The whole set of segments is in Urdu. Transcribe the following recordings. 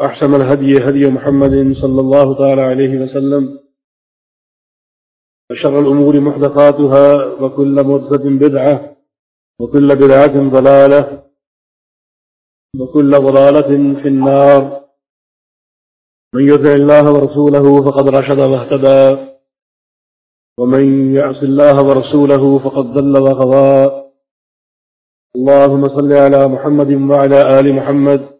وأحسن الهدي هدي محمد صلى الله تعالى عليه وسلم وشر الأمور محدثاتها وكل مرزة بدعة وكل بدعة ضلالة وكل ضلالة في النار من يدع الله ورسوله فقد رشد واهتدى ومن يعص الله ورسوله فقد ضل وغضى اللهم صل على محمد وعلى آل محمد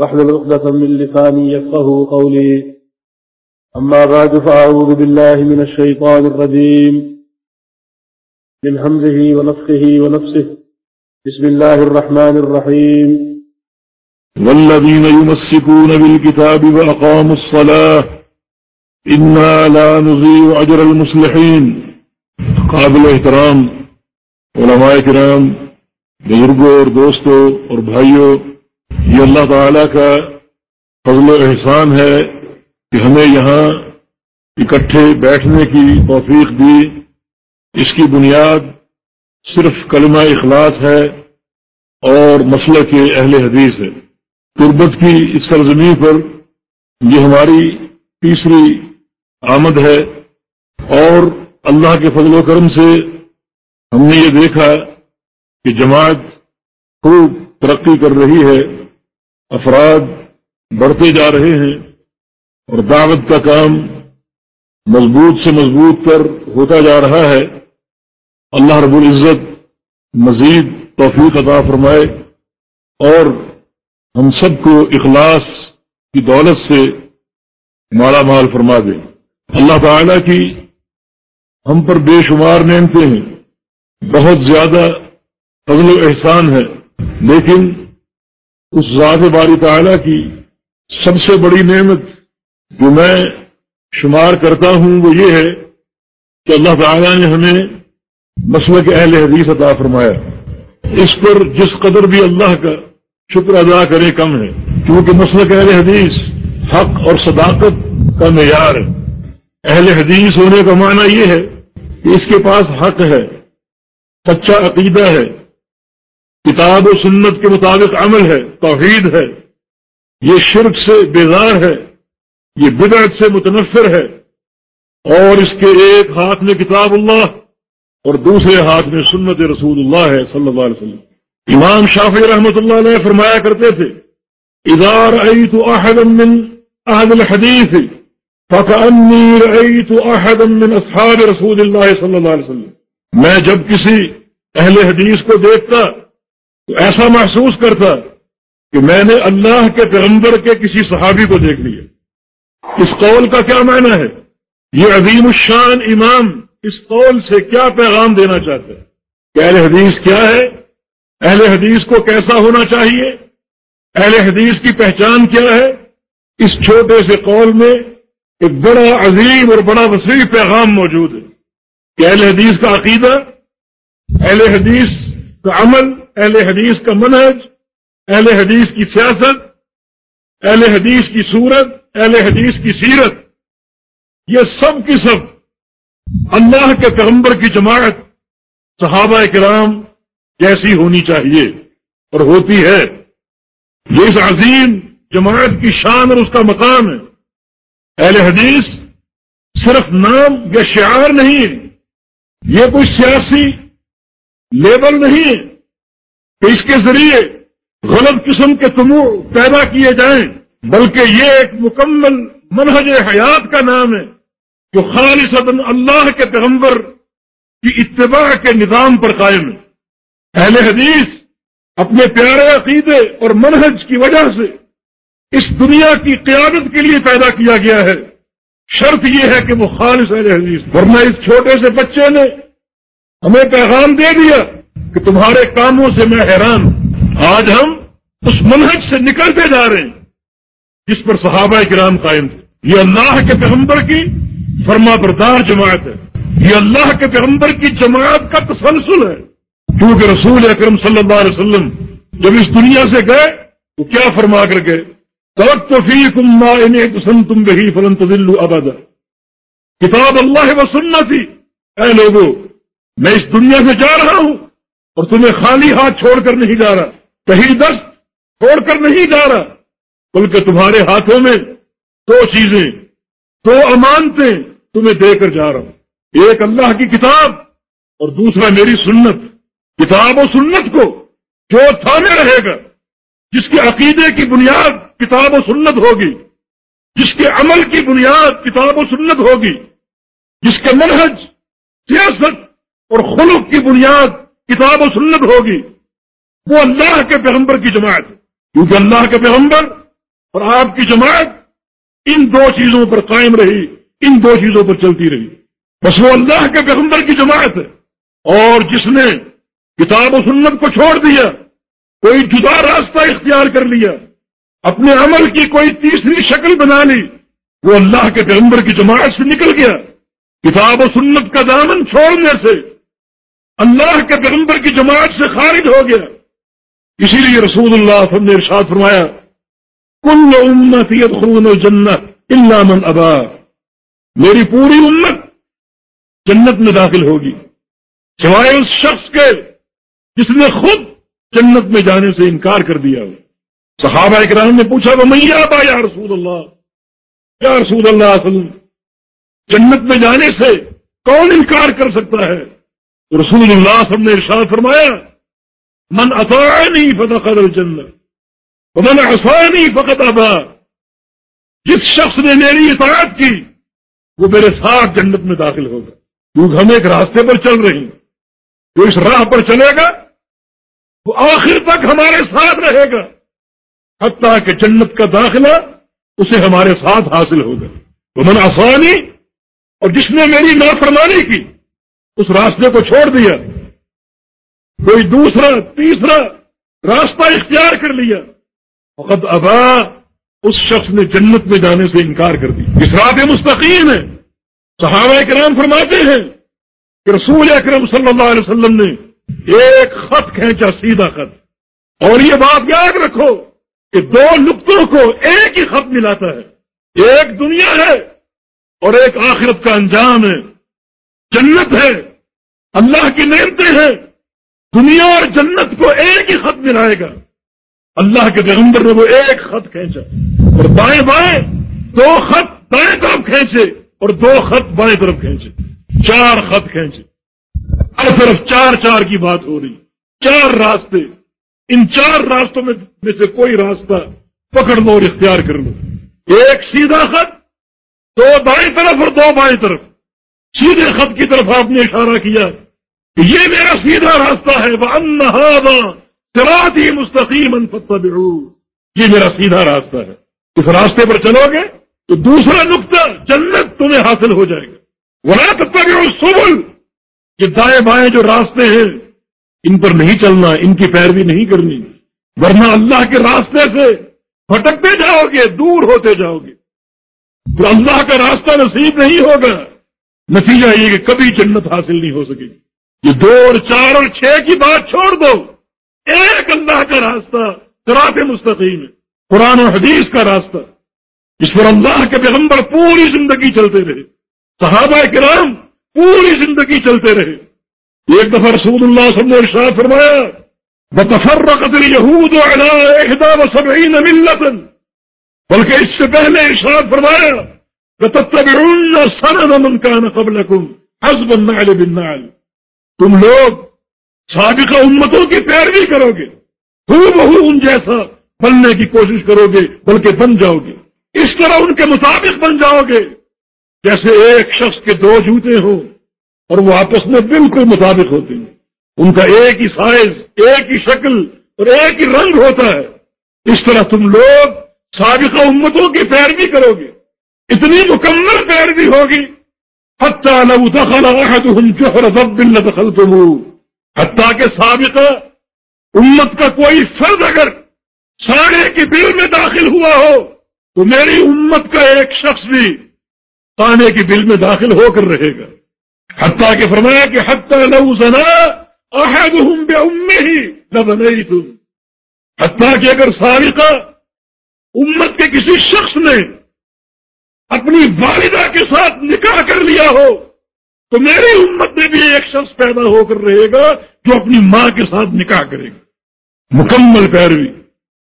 واحلل عقدة من لساني يفقه قولي. أما بعد، فأعوذ بالله من الشيطان الرجيم. من همزه ونفخه ونفسه. بسم الله الرحمن الرحيم. والذين يمسكون بالكتاب وأقاموا الصلاة، إنا لا نضيع أجر المصلحين. قابل احترام، علماء کرام، بزرگوں اور دوستوں اور بھائیوں یہ اللہ تعالی کا فضل و احسان ہے کہ ہمیں یہاں اکٹھے بیٹھنے کی توفیق دی۔ اس کی بنیاد صرف کلمہ اخلاص ہے اور مسئلہ کے اہل حدیث ہے۔ تربت کی اس سرزمین پر یہ ہماری تیسری آمد ہے اور اللہ کے فضل و کرم سے ہم نے یہ دیکھا کہ جماعت خوب ترقی کر رہی ہے۔ افراد بڑھتے جا رہے ہیں اور دعوت کا کام مضبوط سے مضبوط پر ہوتا جا رہا ہے، اللہ رب العزت مزید توفیق عطا فرمائے اور ہم سب کو اخلاص کی دولت سے مالا مال فرما دے۔ اللہ تعالی کی ہم پر بے شمار نعمتیں ہیں، بہت زیادہ فضل و احسان ہے، لیکن اس ذات باری تعالی کی سب سے بڑی نعمت جو میں شمار کرتا ہوں وہ یہ ہے کہ اللہ تعالیٰ نے ہمیں مسلک اہل حدیث عطا فرمایا۔ اس پر جس قدر بھی اللہ کا شکر ادا کرے کم ہے، کیونکہ مسلک اہل حدیث حق اور صداقت کا معیار ہے۔ اہل حدیث ہونے کا معنی یہ ہے کہ اس کے پاس حق ہے، سچا عقیدہ ہے کتاب و سنت کے مطابق عمل ہے، توحید ہے، یہ شرک سے بیزار ہے، یہ بدعت سے متنفر ہے، اور اس کے ایک ہاتھ میں کتاب اللہ اور دوسرے ہاتھ میں سنت رسول اللہ ہے صلی اللہ علیہ وسلم۔ امام شافی رحمۃ اللہ علیہ فرمایا کرتے تھے ادار تو من احد الحدیث فکانی رأيت احد من اصحاب رسول اللہ صلی اللہ علیہ وسلم۔ میں جب کسی اہل حدیث کو دیکھتا تو ایسا محسوس کرتا کہ میں نے اللہ کے پیغمبر کے کسی صحابی کو دیکھ لیا۔ اس قول کا کیا معنی ہے؟ یہ عظیم الشان امام اس قول سے کیا پیغام دینا چاہتا ہے؟ کہ اہل حدیث کیا ہے؟ اہل حدیث کو کیسا ہونا چاہیے؟ اہل حدیث کی پہچان کیا ہے؟ اس چھوٹے سے قول میں ایک بڑا عظیم اور بڑا وسیع پیغام موجود ہے کہ اہل حدیث کا عقیدہ، اہل حدیث کا عمل اہل حدیث کا منہج، اہل حدیث کی سیاست، اہل حدیث کی صورت، اہل حدیث کی سیرت۔ یہ سب کی سب اللہ کے پیغمبر کی جماعت صحابہ کرام جیسی ہونی چاہیے اور ہوتی ہے۔ یہ اس عظیم جماعت کی شان اور اس کا مقام ہے۔ اہل حدیث صرف نام یا شعار نہیں ہے یہ کوئی سیاسی لیبل نہیں۔ ہے کہ اس کے ذریعے غلط قسم کے تمو پیدا کیے جائیں، بلکہ یہ ایک مکمل منہج حیات کا نام ہے جو خالص اللہ کے پیغمبر کی اتباع کے نظام پر قائم ہے۔ اہل حدیث اپنے پیارے عقیدے اور منہج کی وجہ سے اس دنیا کی قیادت کے لیے پیدا کیا گیا ہے۔ شرط یہ ہے کہ وہ خالص اہل حدیث۔ ورنہ اس چھوٹے سے بچے نے ہمیں پیغام دے دیا۔ کہ تمہارے کاموں سے میں حیران آج ہم اس منہج سے نکلتے جا رہے ہیں، جس پر صحابہ کرام قائم تھے۔ یہ اللہ کے پیغمبر کی فرما بردار جماعت ہے۔ یہ اللہ کے پیغمبر کی جماعت کا تسلسل ہے۔ کیونکہ رسول اکرم صلی اللہ علیہ وسلم جب اس دنیا سے گئے تو کیا فرما کر گئے؟ تو فی تم تم بہی فلن تدل ابد کتاب اللہ و سننا تھی اے لوگوں میں اس دنیا سے جا رہا ہوں اور تمہیں خالی ہاتھ چھوڑ کر نہیں جا رہا۔ کہیں دست چھوڑ کر نہیں جا رہا۔ بلکہ تمہارے ہاتھوں میں دو چیزیں، دو امانتیں تمہیں دے کر جا رہا ہوں۔ ایک اللہ کی کتاب اور دوسرا میری سنت۔ کتاب و سنت کو جو تھامے رہے گا، جس کے عقیدے کی بنیاد کتاب و سنت ہوگی، جس کے عمل کی بنیاد کتاب و سنت ہوگی، جس کے منہج، سیاست اور خلق کی بنیاد کتاب و سنت ہوگی۔ وہ اللہ کے پیغمبر کی جماعت کیونکہ اللہ کے پیغمبر اور آپ کی جماعت ان دو چیزوں پر قائم رہی، ان دو چیزوں پر چلتی رہی۔ بس وہ اللہ کے پیغمبر کی جماعت ہے۔ اور جس نے کتاب و سنت کو چھوڑ دیا، کوئی جدا راستہ اختیار کر لیا، اپنے عمل کی کوئی تیسری شکل بنا لی، وہ اللہ کے پیغمبر کی جماعت سے نکل گیا۔ کتاب و سنت کا دامن چھوڑنے سے اللہ کے پیغمبر کی جماعت سے خارج ہو گیا۔ اسی لیے رسول اللہ نے ارشاد فرمایا، کل امت خون و جنت اللہ من ابا. میری پوری امت جنت میں داخل ہوگی۔ سوائے اس شخص کے جس نے خود جنت میں جانے سے انکار کر دیا صحابہ اکرام نے پوچھا، وہ میاں با یا رسول اللہ؟ یا رسول اللہ وسلم، جنت میں جانے سے کون انکار کر سکتا ہے؟ رسول اللہ سب نے ارشاد فرمایا، من اطاعنی فتح قدر جنت ومن عصانی فقط ابا. جس شخص نے میری اطاعت کی، وہ میرے ساتھ جنت میں داخل ہوگا۔ کیونکہ ہم ایک راستے پر چل رہے ہیں۔ جو اس راہ پر چلے گا، وہ آخر تک ہمارے ساتھ رہے گا۔ حتیٰ کہ جنت کا داخلہ اسے ہمارے ساتھ حاصل ہوگا۔ وہ من آسانی اور جس نے میری نافرمانی کی اس راستے کو چھوڑ دیا۔ کوئی دوسرا، تیسرا راستہ اختیار کر لیا۔ وقت ابا، اس شخص نے جنت میں جانے سے انکار کر دیا۔ اس رات مستقیم ہے۔ صحابہ اکرام فرماتے ہیں کہ رسول اکرم صلی اللہ علیہ وسلم نے ایک خط کھینچا، سیدھا خط۔ اور یہ بات یاد رکھو کہ دو نقطوں کو ایک ہی خط ملاتا ہے۔ ایک دنیا ہے اور ایک آخرت کا انجام ہے۔ جنت ہے، اللہ کی نعمتیں ہیں، دنیا اور جنت کو ایک ہی خط ملائے گا۔ اللہ کے پیغمبر نے وہ ایک خط کھینچا۔ اور بائیں بائیں دو خط دائیں طرف کھینچے اور دو خط بائیں طرف کھینچے۔ چار خط کھینچے۔ ہر طرف چار چار کی بات ہو رہی۔ چار راستے۔ ان چار راستوں میں سے کوئی راستہ پکڑ لو اور اختیار کر لو۔ ایک سیدھا خط، دو دائیں طرف اور دو بائیں طرف۔ سیدھے خط کی طرف آپ نے اشارہ کیا کہ یہ میرا سیدھا راستہ ہے وہ ان مستقیم یہ میرا سیدھا راستہ ہے۔ اس راستے پر چلو گے تو دوسرا نقطہ جنت تمہیں حاصل ہو جائے گا۔ وہ تب سبل یہ دائیں بائیں جو راستے ہیں، ان پر نہیں چلنا، ان کی پیروی نہیں کرنی۔ ورنہ اللہ کے راستے سے پھٹکتے جاؤ گے، دور ہوتے جاؤ گے۔ تو اللہ کا راستہ نصیب نہیں ہوگا نتیجہ یہ کہ کبھی جنت حاصل نہیں ہو سکے یہ دو اور چار اور چھ کی بات چھوڑ دو۔ ایک اللہ کا راستہ سراط مستقیم ہے۔ قرآن و حدیث کا راستہ۔ اس پر اللہ کے پیغمبر پوری زندگی چلتے رہے۔ صحابہ کرام پوری زندگی چلتے رہے۔ ایک دفعہ رسول اللہ صلی اللہ علیہ وسلم فرمایا بتفرقت اليهود على 71 ملة. بلکہ اس سے پہلے ارشاد فرمایا من كان قبلكم. حسب النعل بالنعل. تم لوگ سابقہ امتوں کی پیروی کرو گے. بہو ان جیسا بننے کی کوشش کرو گے، بلکہ بن جاؤ گے. اس طرح ان کے مطابق بن جاؤ گے. جیسے ایک شخص کے دو جوتے ہوں اور وہ آپس میں بالکل مطابق ہوتے ہیں. ان کا ایک ہی سائز، ایک ہی شکل اور ایک ہی رنگ ہوتا ہے. اس طرح تم لوگ سابقہ امتوں کی پیروی کرو گے. اتنی مکمل پیروی ہوگی۔ حتیٰ لو دخل احدهم جوہر ضب لدخلتموه۔ حتیٰ کہ سابقہ امت کا کوئی فرد اگر ساڑے کے دل میں داخل ہوا ہو، تو میری امت کا ایک شخص بھی تانے کی بل میں داخل ہو کر رہے گا۔ حتیٰ کہ فرمایا کہ حتیٰ لو زنا احدهم بأمه لبنيتم حتیٰ کہ اگر سابقہ امت کے کسی شخص نے اپنی والدہ کے ساتھ نکاح کر لیا ہو، تو میری امت میں بھی ایک شخص پیدا ہو کر رہے گا جو اپنی ماں کے ساتھ نکاح کرے گا۔ مکمل پیروی۔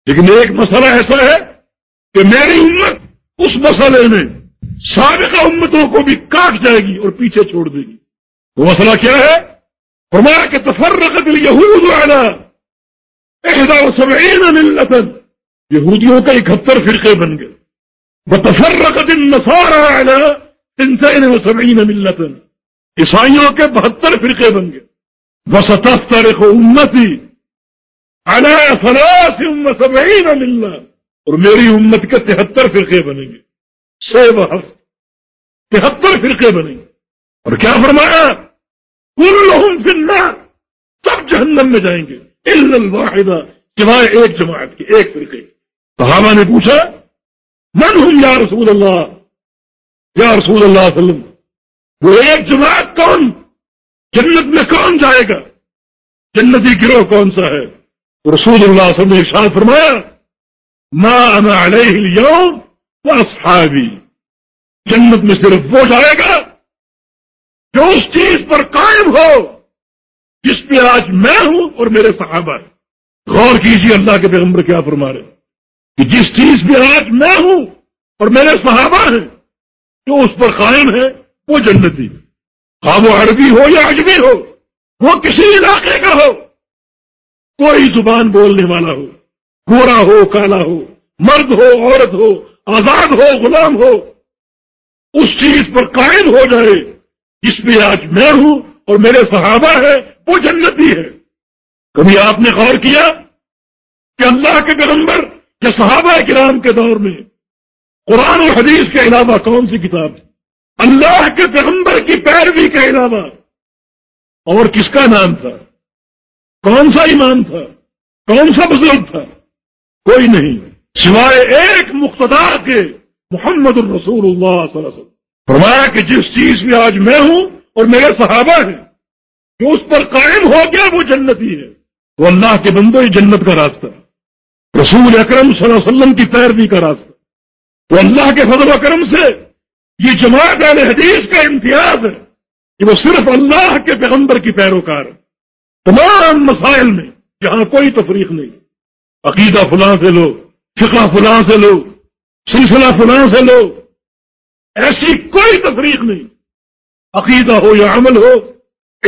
لیکن ایک مسئلہ ایسا ہے کہ میری امت اس مسئلے میں سابقہ امتوں کو بھی کاٹ جائے گی اور پیچھے چھوڑ دے گی۔ وہ مسئلہ کیا ہے؟ فرمایا کہ تفرقت الیہود علی احدا و سبعین ملتن یہودیوں کا اکہتر فرقے بن گئے۔ بتفرقت النصارى على تنتين وسبعين ملة. عیسائیوں کے بہتر فرقے بن گئے. وستفترق امتی على ثلاث وسبعين ملة. اور میری امت کے تہتر فرقے بنیں گے. سی بہت تہتر فرقے بنیں گے. اور کیا فرمایا؟ كلهم في النار. سب جہنم میں جائیں گے. الا الواحدہ سوائے ایک جماعت کی ایک فرقے. صحابہ ہاں نے پوچھا من ہوں یا رسول اللہ؟ یا رسول اللہ علیہ وسلم؟ وہ ایک جماعت کون؟ جنت میں کون جائے گا؟ جنتی گروہ کون سا ہے؟ رسول اللہ علیہ وسلم نے ارشاد فرمایا، ما انا علیہ اليوم واصحابی۔ جنت میں صرف وہ جائے گا جو اس چیز پر قائم ہو، جس پہ آج میں ہوں اور میرے صحابہ غور کیجیے اللہ کے پیغمبر کیا فرما رہے کہ جس چیز میں آج میں ہوں اور میرے صحابہ ہیں، جو اس پر قائم ہے وہ جنتی خواہ وہ عربی ہو یا اجمی ہو، وہ کسی علاقے کا ہو۔ کوئی زبان بولنے والا ہو گورا ہو، کالا ہو، مرد ہو، عورت ہو، آزاد ہو، غلام ہو، اس چیز پر قائم ہو جائے، جس میں آج میں ہوں اور میرے صحابہ ہے وہ جنتی ہے کبھی آپ نے غور کیا کہ اللہ کے پیغمبر کہ صحابہ کرام کے دور میں قرآن و حدیث کے علاوہ کون سی کتاب اللہ کے پیغمبر کی پیروی کے علاوہ اور کس کا نام تھا؟ کون سا ایمان تھا؟ کون سا بزرگ تھا؟ کوئی نہیں۔ سوائے ایک مقتدا کے محمد الرسول اللہ صلی اللہ علیہ وسلم۔ فرمایا کہ جس چیز میں آج میں ہوں اور میرے صحابہ ہیں جو اس پر قائم ہو گیا وہ جنتی ہے۔ وہ اللہ کے بندوں جنت کا راستہ ہے۔ رسول اکرم صلی اللہ علیہ وسلم کی پیروی کا راستہ۔ تو اللہ کے فضل و کرم سے یہ جماعت اہل حدیث کا امتیاز ہے کہ وہ صرف اللہ کے پیغمبر کی پیروکار ہے۔ تمام مسائل میں جہاں کوئی تفریق نہیں۔ عقیدہ فلاں سے لو، فقہ فلاں سے لو، سلسلہ فلاں سے لو۔ ایسی کوئی تفریق نہیں۔ عقیدہ ہو یا عمل ہو،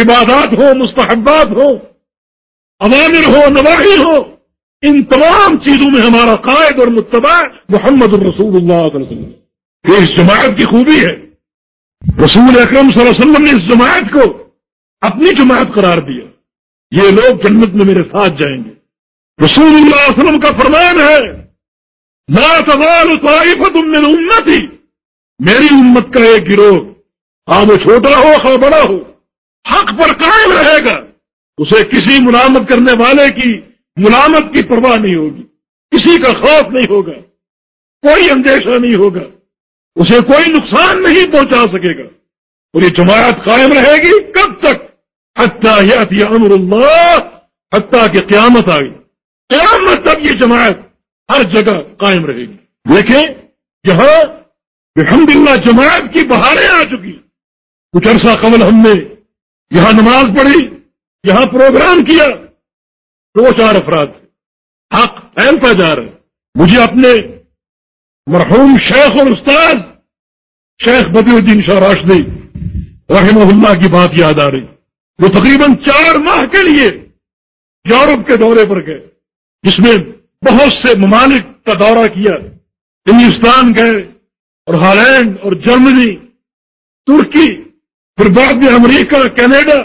عبادات ہو، مستحبات ہو عوامر ہو نواحی ہو ان تمام چیزوں میں ہمارا قائد اور متبع محمد الرسول اللہ علیہ وسلم یہ اس جماعت کی خوبی ہے۔ رسول اکرم صلی اللہ علیہ وسلم نے اس جماعت کو اپنی جماعت قرار دیا۔ یہ لوگ جنت میں میرے ساتھ جائیں گے۔ رسول اللہ علیہ وسلم کا فرمان ہے، لا تزال طائفت من امتی۔ میری امت کا ایک گروہ ہاں وہ چھوٹا ہو خواہ بڑا ہو، حق پر قائم رہے گا۔ اسے کسی ملامت کرنے والے کی ملامت کی پرواہ نہیں ہوگی، کسی کا خوف نہیں ہوگا، کوئی اندیشہ نہیں ہوگا، اسے کوئی نقصان نہیں پہنچا سکے گا۔ اور یہ جماعت قائم رہے گی کب تک؟ حتیٰ یا امر اللہ، حتیٰ کہ قیامت آ گئی قیامت تک یہ جماعت ہر جگہ قائم رہے گی۔ دیکھیں، یہاں الحمد للہ جماعت کی بہاریں آ چکی۔ کچھ عرصہ قبل ہم نے یہاں نماز پڑھی، یہاں پروگرام کیا۔ دو چار افراد حق پھیلتا جا رہا ہے مجھے اپنے مرحوم شیخ اور استاد شیخ بدی الدین شاہ راشدی رحمہ اللہ کی بات یاد آ رہی۔ وہ تقریباً چار ماہ کے لیے یورپ کے دورے پر گئے، جس میں بہت سے ممالک کا دورہ کیا۔ ہندوستان گئے اور ہالینڈ اور جرمنی، ترکی، پھر بعد میں امریکہ، کینیڈا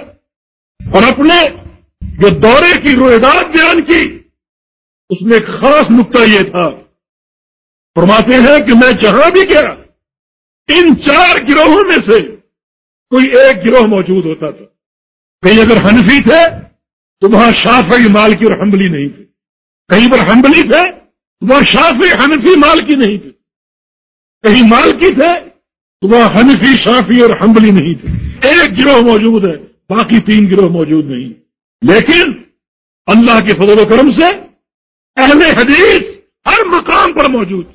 اور اپنے جو دورے کی رویداد بیان کی، اس میں ایک خاص نقطہ یہ تھا۔ فرماتے ہیں کہ میں جہاں بھی گیا، ان چار گروہوں میں سے کوئی ایک گروہ موجود ہوتا تھا۔ کہیں اگر حنفی تھے، تو وہاں شافعی مالکی اور حمبلی نہیں تھے کہیں پر حمبلی تھے، تو وہاں شافی حنفی مالکی نہیں تھے کہیں مالکی تھے، تو وہاں حنفی شافی اور حمبلی نہیں تھے۔ ایک گروہ موجود ہے، باقی تین گروہ موجود نہیں۔ لیکن اللہ کے فضل و کرم سے اہل حدیث ہر مقام پر موجود۔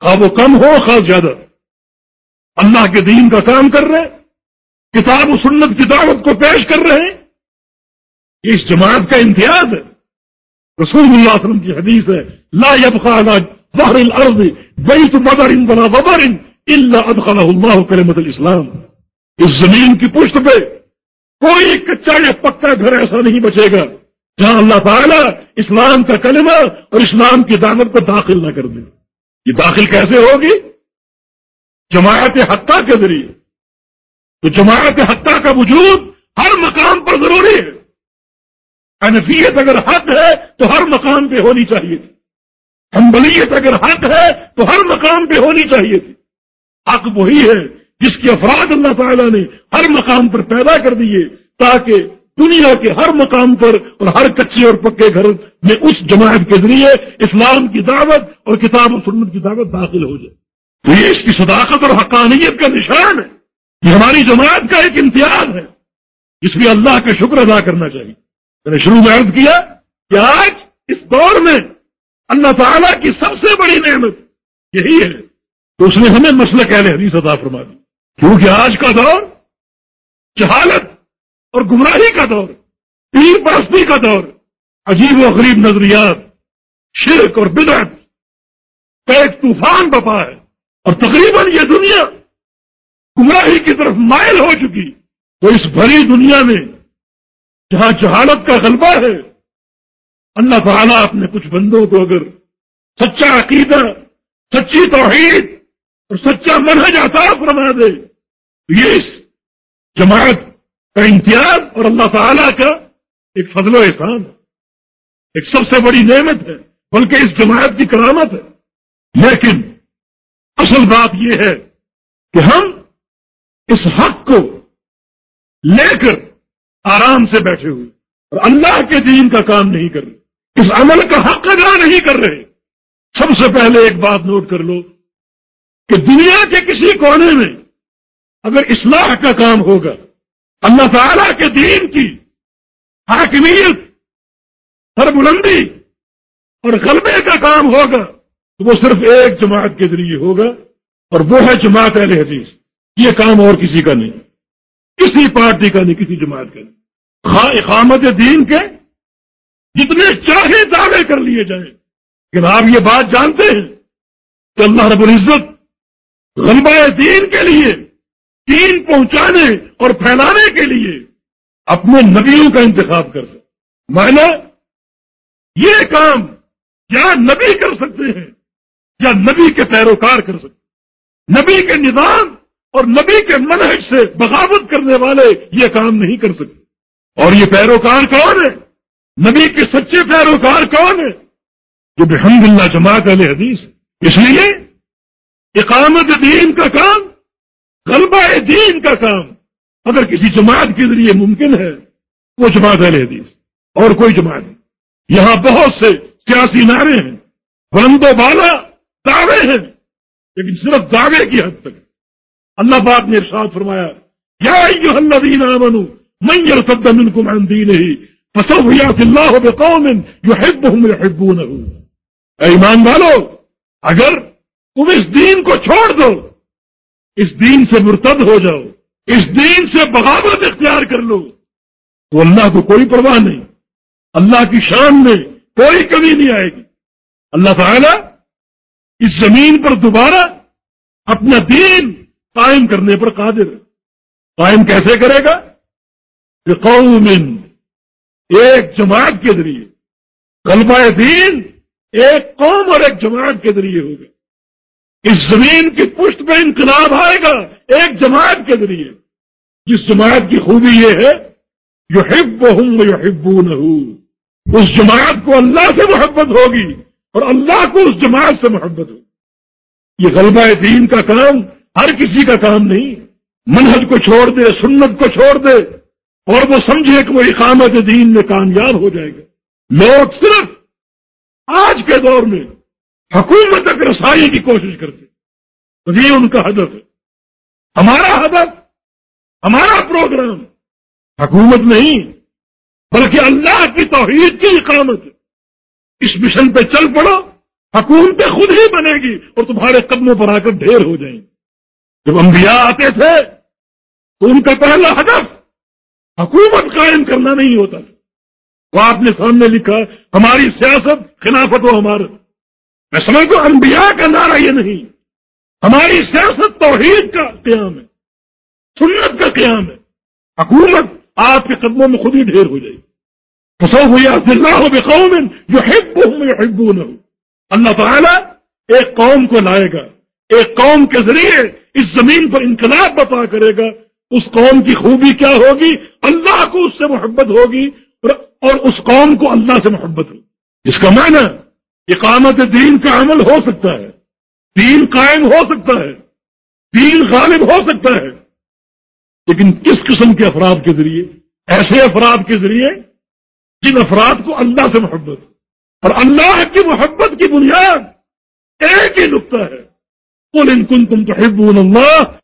خواہ وہ کم ہو خاص زیادہ۔ اللہ کے دین کا کام کر رہے، کتاب و سنت کی دعوت کو پیش کر رہے۔ ہیں اس جماعت کا امتیاز ہے۔ رسول اللہ علیہ وسلم کی حدیث ہے، لا يبقى ظهر الارض بيت بدر ولا غبر الا ادخله الله كلمه الاسلام۔ اس زمین کی پشت پہ کوئی کچا یا پکا گھر ایسا نہیں بچے گا جہاں اللہ تعالیٰ اسلام کا کلمہ اور اسلام کی دعوت کو داخل نہ کر دے۔ یہ داخل کیسے ہوگی؟ جماعت حقہ کے ذریعے۔ تو جماعت حقہ کا وجود ہر مقام پر ضروری ہے۔ انفیت اگر حق ہے تو ہر مقام پہ ہونی چاہیے تھی۔ حنبلیت اگر حق ہے تو ہر مقام پہ ہونی چاہیے تھی۔ حق وہی ہے جس کے افراد اللہ تعالیٰ نے ہر مقام پر پیدا کر دیے تاکہ دنیا کے ہر مقام پر اور ہر کچے اور پکے گھر میں اس جماعت کے ذریعے اسلام کی دعوت اور کتاب و سنت کی دعوت داخل ہو جائے۔ تو یہ اس کی صداقت اور حقانیت کا نشان ہے۔ یہ ہماری جماعت کا ایک امتیاز ہے۔ جس میں اللہ کا شکر ادا کرنا چاہیے۔ میں نے شروع میں عرض کیا کہ آج اس دور میں اللہ تعالیٰ کی سب سے بڑی نعمت یہی ہے۔ تو اس نے ہمیں مسئلہ کہہ لے حدیث عطا فرما دی۔ کیونکہ آج کا دور جہالت اور گمراہی کا دور، پیر پرستی کا دور، عجیب و غریب نظریات، شرک اور بدعت کا ایک طوفان بپا ہے اور تقریباً یہ دنیا گمراہی کی طرف مائل ہو چکی۔ تو اس بھری دنیا میں جہاں جہالت کا غلبہ ہے، اللہ تعالیٰ اپنے کچھ بندوں کو اگر سچا عقیدہ، سچی توحید اور سچا منہج عطا فرما دے۔ یہ اس جماعت کا امتیاز اور اللہ تعالیٰ کا ایک فضل و احسان ہے۔ ایک سب سے بڑی نعمت ہے، بلکہ اس جماعت کی کرامت ہے۔ لیکن اصل بات یہ ہے کہ ہم اس حق کو لے کر آرام سے بیٹھے ہوئے، اور اللہ کے دین کا کام نہیں کر رہے۔ اس عمل کا حق ادا نہیں کر رہے۔ سب سے پہلے ایک بات نوٹ کر لو کہ دنیا کے کسی کونے میں اگر اصلاح کا کام ہوگا، اللہ تعالی کے دین کی حاکمیت، ہر بلندی اور غلبے کا کام ہوگا، تو وہ صرف ایک جماعت کے ذریعے ہوگا اور وہ ہے جماعت اہل حدیث۔ یہ کام اور کسی کا نہیں، کسی پارٹی کا نہیں، کسی جماعت کا نہیں۔ اقامت دین کے جتنے چاہے دعوے کر لیے جائیں، لیکن آپ یہ بات جانتے ہیں کہ اللہ رب العزت غلبہ دین کے لیے، دین پہنچانے اور پھیلانے کے لیے اپنے نبیوں کا انتخاب کر سکتے معنی یہ کام یا نبی کر سکتے ہیں یا نبی کے پیروکار کر سکتے نبی کے نظام اور نبی کے منہج سے بغاوت کرنے والے یہ کام نہیں کر سکتے۔ اور یہ پیروکار کون ہے؟ نبی کے سچے پیروکار کون ہے جو بحمد اللہ جماعت علیہ حدیث اس لیے اقامت دین کا کام، غلبہ دین کا کام۔ اگر کسی جماعت کے ذریعے ممکن ہے، وہ جماعت علیہ حدیث، اور کوئی جماعت نہیں۔ یہاں بہت سے سیاسی نعرے ہیں بلند و بالا دعوے ہیں، لیکن صرف دعوے کی حد تک۔ اللہ پاک نے ارشاد فرمایا، یا ایوہ الذین آمنوا، من یرتد منکم عن دینہ فسوف یات اللہ بقوم یحبهم یحبونه اے ایمان والو، اگر تم اس دین کو چھوڑ دو۔ اس دین سے مرتد ہو جاؤ۔ اس دین سے بغاوت اختیار کر لو۔ تو اللہ کو کوئی پرواہ نہیں۔ اللہ کی شان میں کوئی کمی نہیں آئے گی۔ اللہ تعالی اس زمین پر دوبارہ اپنا دین قائم کرنے پر قادر ہے۔ قائم کیسے کرے گا؟ کہ قوم ایک جماعت کے ذریعے۔ غلبہ دین ایک قوم اور ایک جماعت کے ذریعے ہوگا اس زمین کی پشت پہ انقلاب آئے گا ایک جماعت کے ذریعے۔ جس جماعت کی خوبی یہ ہے جو ہب ہوں جو ہبو اس جماعت کو اللہ سے محبت ہوگی اور اللہ کو اس جماعت سے محبت ہوگی۔ یہ غلبہ دین کا کام ہر کسی کا کام نہیں۔ منہج کو چھوڑ دے، سنت کو چھوڑ دے، اور وہ سمجھے کہ وہ اقامت دین میں کامیاب ہو جائے گا۔ لوگ صرف آج کے دور میں حکومت تک رسائی کی کوشش کرتے تو یہ ان کا ہدف ہے۔ ہمارا ہدف، ہمارا پروگرام حکومت نہیں، بلکہ اللہ کی توحید کی اقامت اس مشن پہ چل پڑو حکومتیں خود ہی بنے گی اور تمہارے قدموں پر آ کر ڈھیر ہو جائیں گے جب انبیاء آتے تھے، تو ان کا پہلا ہدف حکومت قائم کرنا نہیں ہوتا وہ آپ نے سامنے لکھا، ہماری سیاست خلافت و ہمارت میں سمجھتا ہوں انبیاء کا نعرہ یہ نہیں۔ ہماری سیاست توحید کا قیام ہے، سنت کا قیام ہے۔ حکومت آپ کے قدموں میں خود ہی ڈھیر ہو جائے گی۔ فسو ہوئی اللہ قوم جو ہبو نہ اللہ تعالیٰ ایک قوم کو لائے گا، ایک قوم کے ذریعے اس زمین پر انقلاب بتا کرے گا۔ اس قوم کی خوبی کیا ہوگی؟ اللہ کو اس سے محبت ہوگی اور اس قوم کو اللہ سے محبت ہوگی۔ اس کا معنی اقامت دین کا عمل ہو سکتا ہے۔ دین قائم ہو سکتا ہے۔ دین غالب ہو سکتا ہے۔ لیکن کس قسم کے افراد کے ذریعے؟ ایسے افراد کے ذریعے جن افراد کو اللہ سے محبت اور اللہ کی محبت کی بنیاد ایک ہی نقطہ ہے۔ ان کن تم تو اللہ